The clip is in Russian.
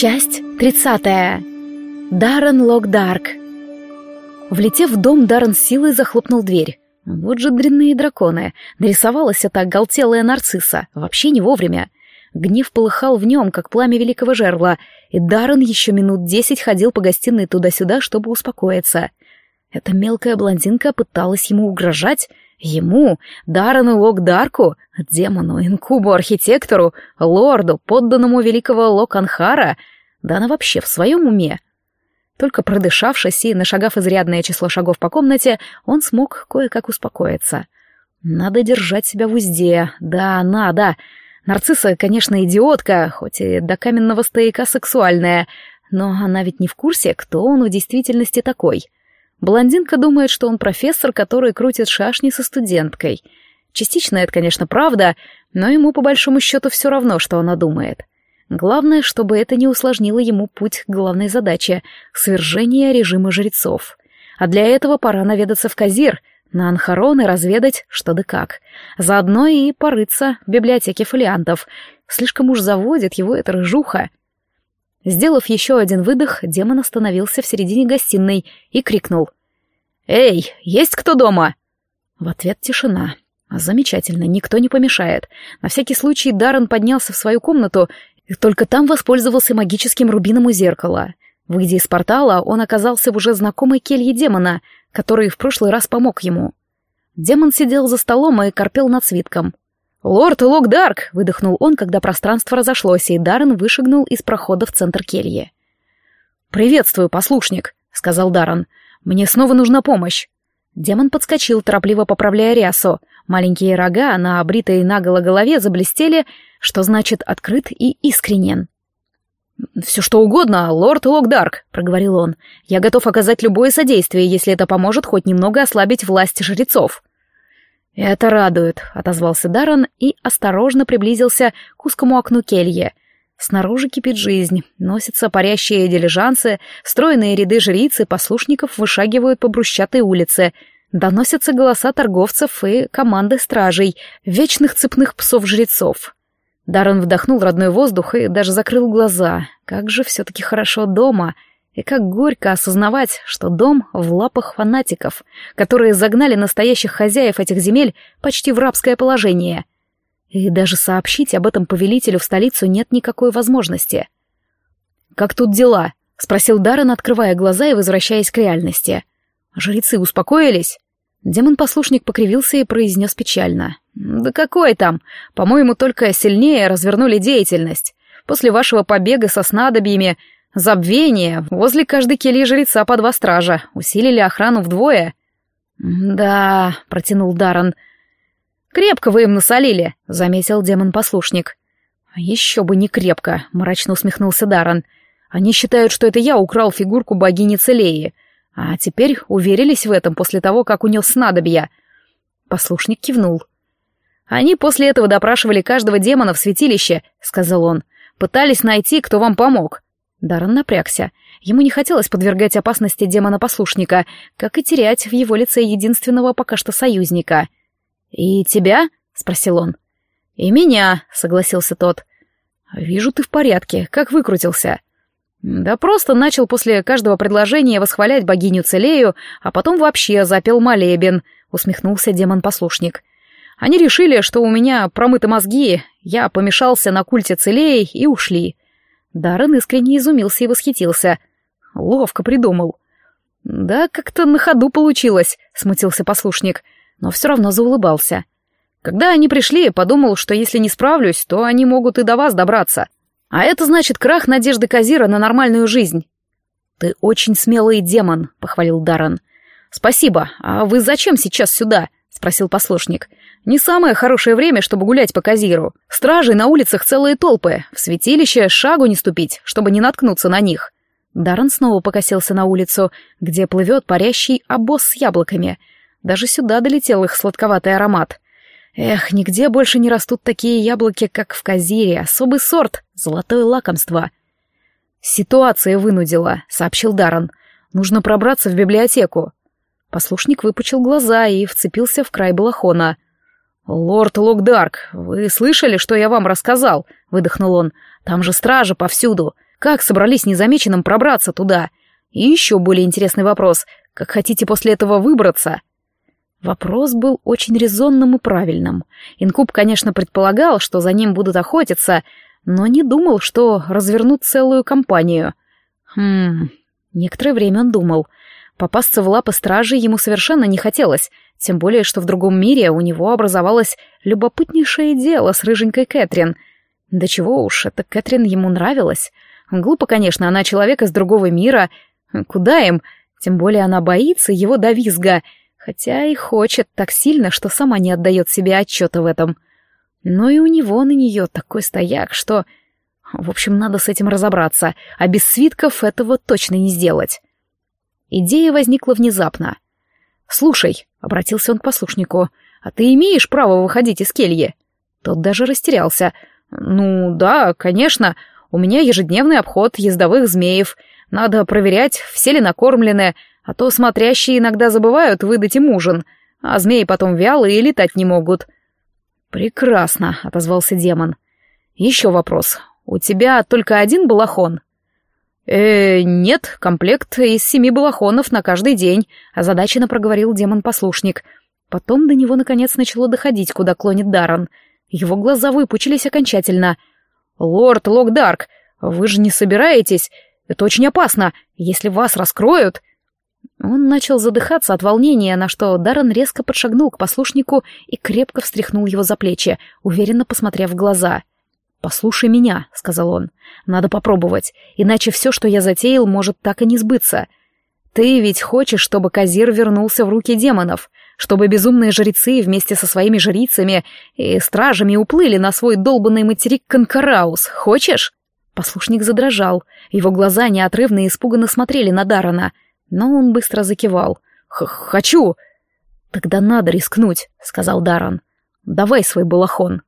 Часть тридцатая. Даррен Локдарк. Влетев в дом, Даррен силой захлопнул дверь. Вот же дрянные драконы. Нарисовалась эта оголтелая нарцисса. Вообще не вовремя. Гнев полыхал в нем, как пламя великого жерла, и Даррен еще минут десять ходил по гостиной туда-сюда, чтобы успокоиться. Эта мелкая блондинка пыталась ему угрожать. Ему, Даррену Локдарку, демону, инкубу, архитектору, лорду, подданному великого Локанхара. Да она вообще в своем уме. Только продышавшись и нашагав изрядное число шагов по комнате, он смог кое-как успокоиться. Надо держать себя в узде. Да, надо. Нарцисса, конечно, идиотка, хоть и до каменного стояка сексуальная, но она ведь не в курсе, кто он в действительности такой — Блондинка думает, что он профессор, который крутит шашни со студенткой. Частично это, конечно, правда, но ему по большому счету все равно, что она думает. Главное, чтобы это не усложнило ему путь к главной задаче — свержения режима жрецов. А для этого пора наведаться в Казир, на Анхарон и разведать, что да как. Заодно и порыться в библиотеке фолиантов. Слишком уж заводит его эта рыжуха. Сделав еще один выдох, демон остановился в середине гостиной и крикнул. «Эй, есть кто дома?» В ответ тишина. Замечательно, никто не помешает. На всякий случай Даррен поднялся в свою комнату только там воспользовался магическим рубином у зеркала. Выйдя из портала, он оказался в уже знакомой келье демона, который в прошлый раз помог ему. Демон сидел за столом и корпел над свитком. «Лорд Локдарк!» — выдохнул он, когда пространство разошлось, и Даррен вышагнул из прохода в центр кельи. «Приветствую, послушник», — сказал Даррен. «Мне снова нужна помощь». Демон подскочил, торопливо поправляя рясу. Маленькие рога на обритой наголо голове заблестели, что значит открыт и искренен. «Все что угодно, лорд Локдарк», — проговорил он. «Я готов оказать любое содействие, если это поможет хоть немного ослабить власть жрецов». «Это радует», — отозвался Даррен и осторожно приблизился к узкому окну кельи. Снаружи кипит жизнь, носятся парящие дилижансы, стройные ряды жриц и послушников вышагивают по брусчатой улице, доносятся голоса торговцев и команды стражей, вечных цепных псов-жрецов. Даррен вдохнул родной воздух и даже закрыл глаза. Как же все-таки хорошо дома — и как горько осознавать, что дом в лапах фанатиков, которые загнали настоящих хозяев этих земель почти в рабское положение. И даже сообщить об этом повелителю в столицу нет никакой возможности. «Как тут дела?» — спросил Даррен, открывая глаза и возвращаясь к реальности. «Жрецы успокоились?» Демон-послушник покривился и произнес печально. «Да какой там? По-моему, только сильнее развернули деятельность. После вашего побега со снадобьями Забвение. Возле каждой кельи жреца по два стража. Усилили охрану вдвое. «Да», — протянул Даррен. «Крепко вы им насолили», — заметил демон-послушник. «Еще бы не крепко», — мрачно усмехнулся Даррен. «Они считают, что это я украл фигурку богини Целеи, а теперь уверились в этом после того, как унес снадобья». Послушник кивнул. «Они после этого допрашивали каждого демона в святилище», — сказал он. «Пытались найти, кто вам помог. Даррен напрягся. Ему не хотелось подвергать опасности демона-послушника, как и терять в его лице единственного пока что союзника. «И тебя?» — спросил он. «И меня», — согласился тот. «Вижу, ты в порядке. Как выкрутился?» «Да просто начал после каждого предложения восхвалять богиню Целею, а потом вообще запел молебен», — усмехнулся демон-послушник. «Они решили, что у меня промыты мозги, я помешался на культе Целеи и ушли. Даррен искренне изумился и восхитился. Ловко придумал. «Да, как-то на ходу получилось», — смутился послушник, но все равно заулыбался. «Когда они пришли, подумал, что если не справлюсь, то они могут и до вас добраться. А это значит крах надежды Казира на нормальную жизнь». «Ты очень смелый демон», — похвалил Даррен. «Спасибо. А вы зачем сейчас сюда?» — спросил послушник. Не самое хорошее время, чтобы гулять по Казиру. Стражей на улицах целые толпы. В святилище шагу не ступить, чтобы не наткнуться на них. Даррен снова покосился на улицу, где плывет парящий обоз с яблоками. Даже сюда долетел их сладковатый аромат. Эх, нигде больше не растут такие яблоки, как в Казире. Особый сорт, золотое лакомство. «Ситуация вынудила», — сообщил Даррен. «Нужно пробраться в библиотеку». Послушник выпучил глаза и вцепился в край балахона — «Лорд Локдарк, вы слышали, что я вам рассказал?» — выдохнул он. «Там же стража повсюду. Как собрались незамеченным пробраться туда? И еще более интересный вопрос. Как хотите после этого выбраться? Вопрос был очень резонным и правильным. Инкуб, конечно, предполагал, что за ним будут охотиться, но не думал, что развернут целую компанию. Хм... Некоторое время он думал. Попасться в лапы стражи ему совершенно не хотелось, тем более, что в другом мире у него образовалось любопытнейшее дело с рыженькой Кэтрин. Да чего уж, эта Кэтрин ему нравилась. Глупо, конечно, она человек из другого мира. Куда им? Тем более она боится его до визга, хотя и хочет так сильно, что сама не отдает себе отчета в этом. Но и у него на нее такой стояк, что... В общем, надо с этим разобраться, а без свитков этого точно не сделать. Идея возникла внезапно. «Слушай», — обратился он к послушнику, — «а ты имеешь право выходить из кельи?» Тот даже растерялся. «Ну, да, конечно. У меня ежедневный обход ездовых змеев. Надо проверять, все ли накормлены, а то смотрящие иногда забывают выдать им ужин, а змеи потом вялые и летать не могут». «Прекрасно», — отозвался демон. «Еще вопрос. У тебя только один балахон?» «Э, нет, комплект из семи балахонов на каждый день», — озадаченно проговорил демон-послушник. Потом до него наконец начало доходить, куда клонит Даран. Его глаза выпучились окончательно. «Лорд Локдарк, вы же не собираетесь? Это очень опасно. Если вас раскроют...» Он начал задыхаться от волнения, на что Даррен резко подшагнул к послушнику и крепко встряхнул его за плечи, уверенно посмотрев в глаза. «Послушай меня», — сказал он. «Надо попробовать, иначе все, что я затеял, может так и не сбыться. Ты ведь хочешь, чтобы Казир вернулся в руки демонов, чтобы безумные жрецы вместе со своими жрицами и стражами уплыли на свой долбанный материк Конкараус. Хочешь?» Послушник задрожал, его глаза неотрывно и испуганно смотрели на Дарана, но он быстро закивал. «Хочу!» «Тогда надо рискнуть», — сказал Даран. «Давай свой балахон».